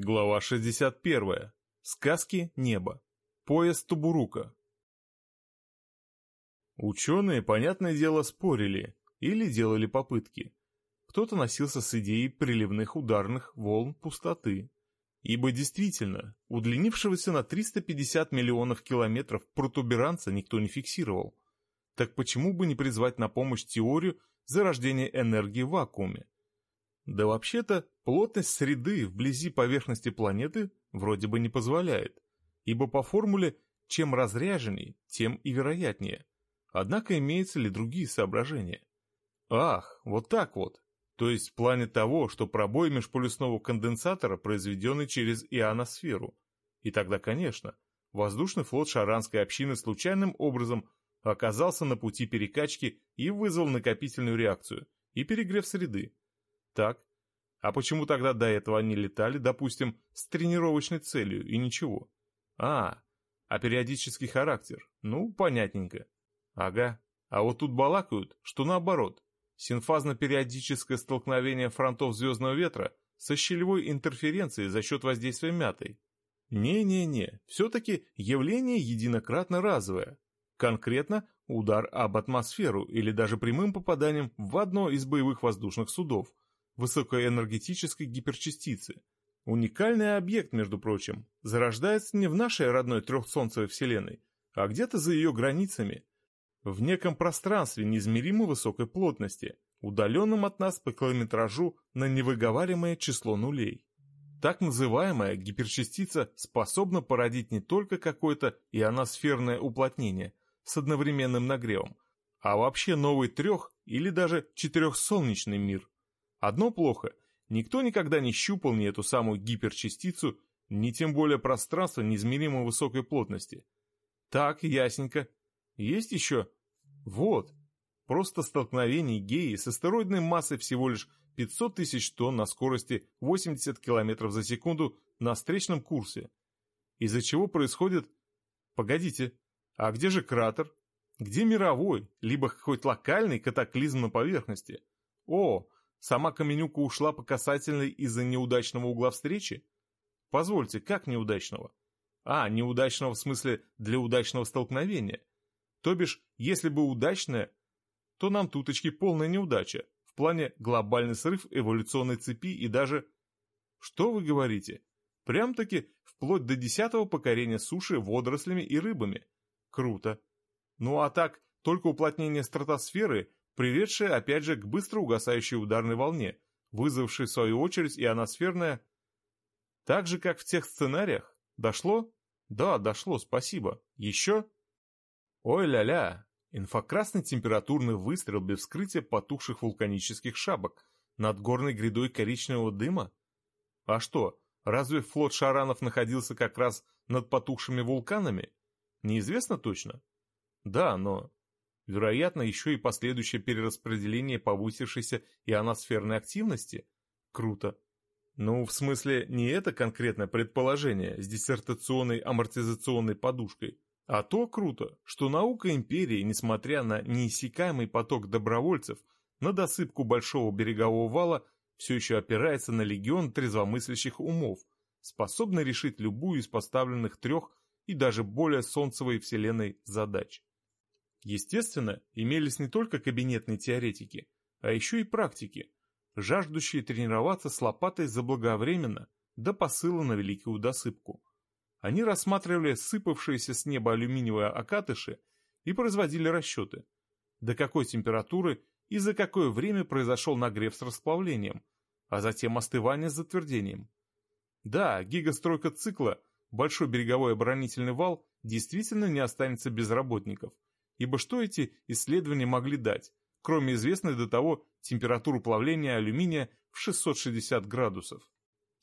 Глава 61. Сказки неба. Пояс Тубурука. Ученые, понятное дело, спорили или делали попытки. Кто-то носился с идеей приливных ударных волн пустоты. Ибо действительно, удлинившегося на 350 миллионов километров протуберанца никто не фиксировал. Так почему бы не призвать на помощь теорию зарождения энергии в вакууме? Да вообще-то, плотность среды вблизи поверхности планеты вроде бы не позволяет, ибо по формуле чем разряженней, тем и вероятнее. Однако имеются ли другие соображения? Ах, вот так вот. То есть в плане того, что пробой межполюсного конденсатора произведенный через ионосферу. И тогда, конечно, воздушный флот шаранской общины случайным образом оказался на пути перекачки и вызвал накопительную реакцию и перегрев среды, так. А почему тогда до этого они летали, допустим, с тренировочной целью и ничего? А, а периодический характер. Ну, понятненько. Ага. А вот тут балакают, что наоборот. Синфазно-периодическое столкновение фронтов звездного ветра со щелевой интерференцией за счет воздействия мятой. Не-не-не, все-таки явление единократно разовое. Конкретно удар об атмосферу или даже прямым попаданием в одно из боевых воздушных судов – высокоэнергетической гиперчастицы. Уникальный объект, между прочим, зарождается не в нашей родной трехсолнцевой Вселенной, а где-то за ее границами, в неком пространстве неизмеримо высокой плотности, удаленном от нас по километражу на невыговариваемое число нулей. Так называемая гиперчастица способна породить не только какое-то ионосферное уплотнение с одновременным нагревом, а вообще новый трех- или даже четырехсолнечный мир. Одно плохо, никто никогда не щупал ни эту самую гиперчастицу, ни тем более пространство неизмеримо высокой плотности. Так, ясненько. Есть еще? Вот. Просто столкновение геи с астероидной массой всего лишь 500 тысяч тонн на скорости 80 км за секунду на встречном курсе. Из-за чего происходит... Погодите, а где же кратер? Где мировой, либо хоть локальный катаклизм на поверхности? О, Сама Каменюка ушла по касательной из-за неудачного угла встречи? Позвольте, как неудачного? А, неудачного в смысле для удачного столкновения. То бишь, если бы удачное, то нам туточки полная неудача, в плане глобальный срыв эволюционной цепи и даже... Что вы говорите? Прям-таки вплоть до десятого покорения суши водорослями и рыбами. Круто. Ну а так, только уплотнение стратосферы приведшая опять же к быстро угасающей ударной волне, вызвавшей в свою очередь и аносферная. Так же, как в тех сценариях. Дошло? Да, дошло, спасибо. Еще? Ой ля-ля, инфракрасный температурный выстрел без вскрытия потухших вулканических шапок над горной грядой коричневого дыма? А что, разве флот шаранов находился как раз над потухшими вулканами? Неизвестно точно. Да, но Вероятно, еще и последующее перераспределение повысившейся ионосферной активности? Круто. Ну, в смысле, не это конкретное предположение с диссертационной амортизационной подушкой, а то круто, что наука империи, несмотря на неиссякаемый поток добровольцев, на досыпку большого берегового вала все еще опирается на легион трезвомыслящих умов, способный решить любую из поставленных трех и даже более солнцевой вселенной задач. Естественно, имелись не только кабинетные теоретики, а еще и практики, жаждущие тренироваться с лопатой заблаговременно до посыла на великую досыпку. Они рассматривали сыпавшиеся с неба алюминиевые окатыши и производили расчеты, до какой температуры и за какое время произошел нагрев с расплавлением, а затем остывание с затвердением. Да, гигастройка цикла, большой береговой оборонительный вал, действительно не останется без работников – Ибо что эти исследования могли дать, кроме известной до того температуры плавления алюминия в 660 градусов?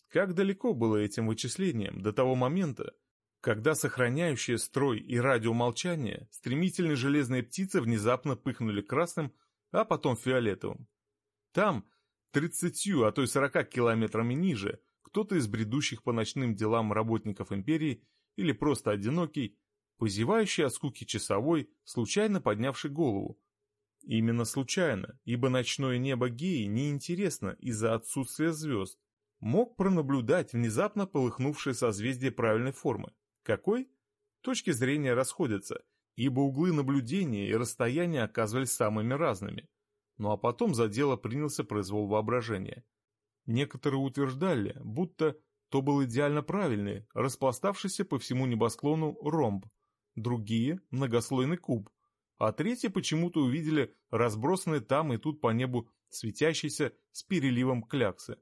Как далеко было этим вычислением до того момента, когда сохраняющие строй и радиомолчание стремительные железные птицы внезапно пыхнули красным, а потом фиолетовым. Там, 30, а то и 40 километрами ниже, кто-то из бредущих по ночным делам работников империи или просто одинокий, позевающий от скуки часовой, случайно поднявший голову. Именно случайно, ибо ночное небо геи неинтересно из-за отсутствия звезд. мог пронаблюдать внезапно полыхнувшее созвездие правильной формы. Какой? Точки зрения расходятся, ибо углы наблюдения и расстояния оказывались самыми разными. Ну а потом за дело принялся произвол воображения. Некоторые утверждали, будто то был идеально правильный, распластавшийся по всему небосклону ромб, другие – многослойный куб, а третьи почему-то увидели разбросанные там и тут по небу светящиеся с переливом кляксы.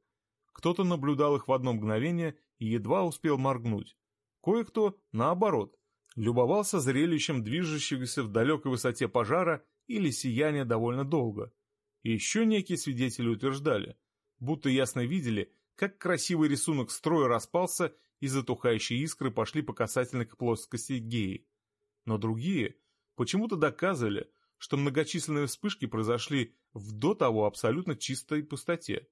Кто-то наблюдал их в одно мгновение и едва успел моргнуть. Кое-кто, наоборот, любовался зрелищем движущегося в далекой высоте пожара или сияния довольно долго. Еще некие свидетели утверждали, будто ясно видели, как красивый рисунок строя распался и затухающие искры пошли по касательной к плоскости геи. Но другие почему-то доказывали, что многочисленные вспышки произошли в до того абсолютно чистой пустоте.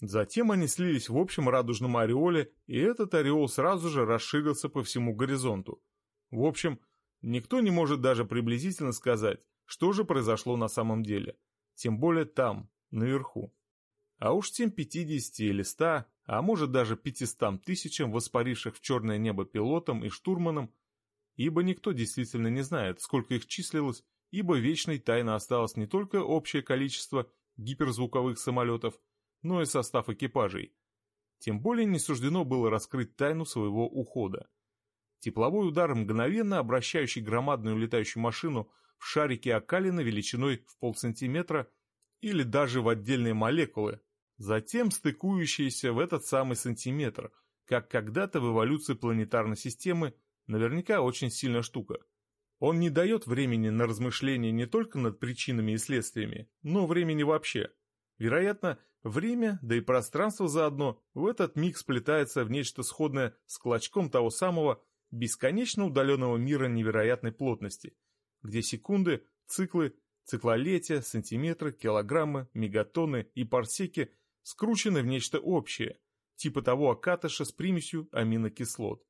Затем они слились в общем радужном ореоле, и этот ореол сразу же расширился по всему горизонту. В общем, никто не может даже приблизительно сказать, что же произошло на самом деле, тем более там, наверху. А уж тем 50 или 100, а может даже 500 тысячам воспаривших в черное небо пилотам и штурманам, ибо никто действительно не знает, сколько их числилось, ибо вечной тайной осталось не только общее количество гиперзвуковых самолетов, но и состав экипажей. Тем более не суждено было раскрыть тайну своего ухода. Тепловой удар, мгновенно обращающий громадную летающую машину в шарики окалина величиной в полсантиметра или даже в отдельные молекулы, затем стыкующиеся в этот самый сантиметр, как когда-то в эволюции планетарной системы, наверняка очень сильная штука. Он не дает времени на размышления не только над причинами и следствиями, но времени вообще. Вероятно, время, да и пространство заодно, в этот миг сплетается в нечто сходное с клочком того самого бесконечно удаленного мира невероятной плотности, где секунды, циклы, циклолетия, сантиметры, килограммы, мегатонны и парсеки скручены в нечто общее, типа того окатыша с примесью аминокислот.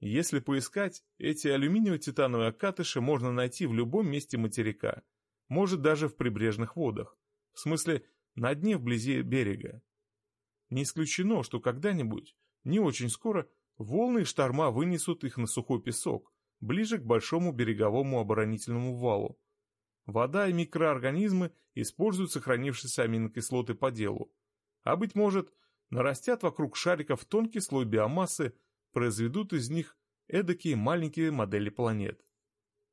Если поискать, эти алюминиево-титановые окатыши можно найти в любом месте материка, может даже в прибрежных водах, в смысле на дне вблизи берега. Не исключено, что когда-нибудь, не очень скоро, волны и шторма вынесут их на сухой песок, ближе к большому береговому оборонительному валу. Вода и микроорганизмы используют сохранившиеся аминокислоты по делу. А быть может, нарастят вокруг шариков тонкий слой биомассы, произведут из них эдакие маленькие модели планет.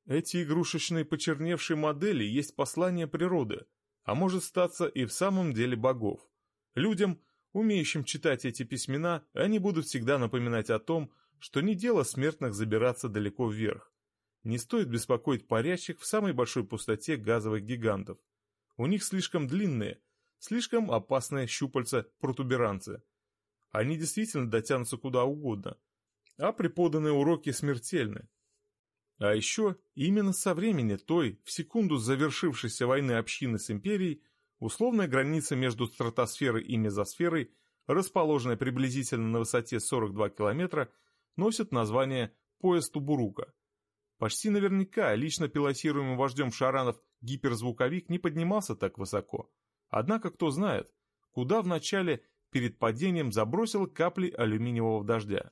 Эти игрушечные почерневшие модели есть послание природы, а может статься и в самом деле богов. Людям, умеющим читать эти письмена, они будут всегда напоминать о том, что не дело смертных забираться далеко вверх. Не стоит беспокоить парящих в самой большой пустоте газовых гигантов. У них слишком длинные, слишком опасные щупальца-протуберанцы. Они действительно дотянутся куда угодно, а преподанные уроки смертельны. А еще именно со времени той, в секунду завершившейся войны общины с империей, условная граница между стратосферой и мезосферой, расположенная приблизительно на высоте 42 километра, носит название «пояс Тубурука». Почти наверняка лично пилотируемый вождем Шаранов гиперзвуковик не поднимался так высоко. Однако кто знает, куда вначале перед падением забросил капли алюминиевого дождя.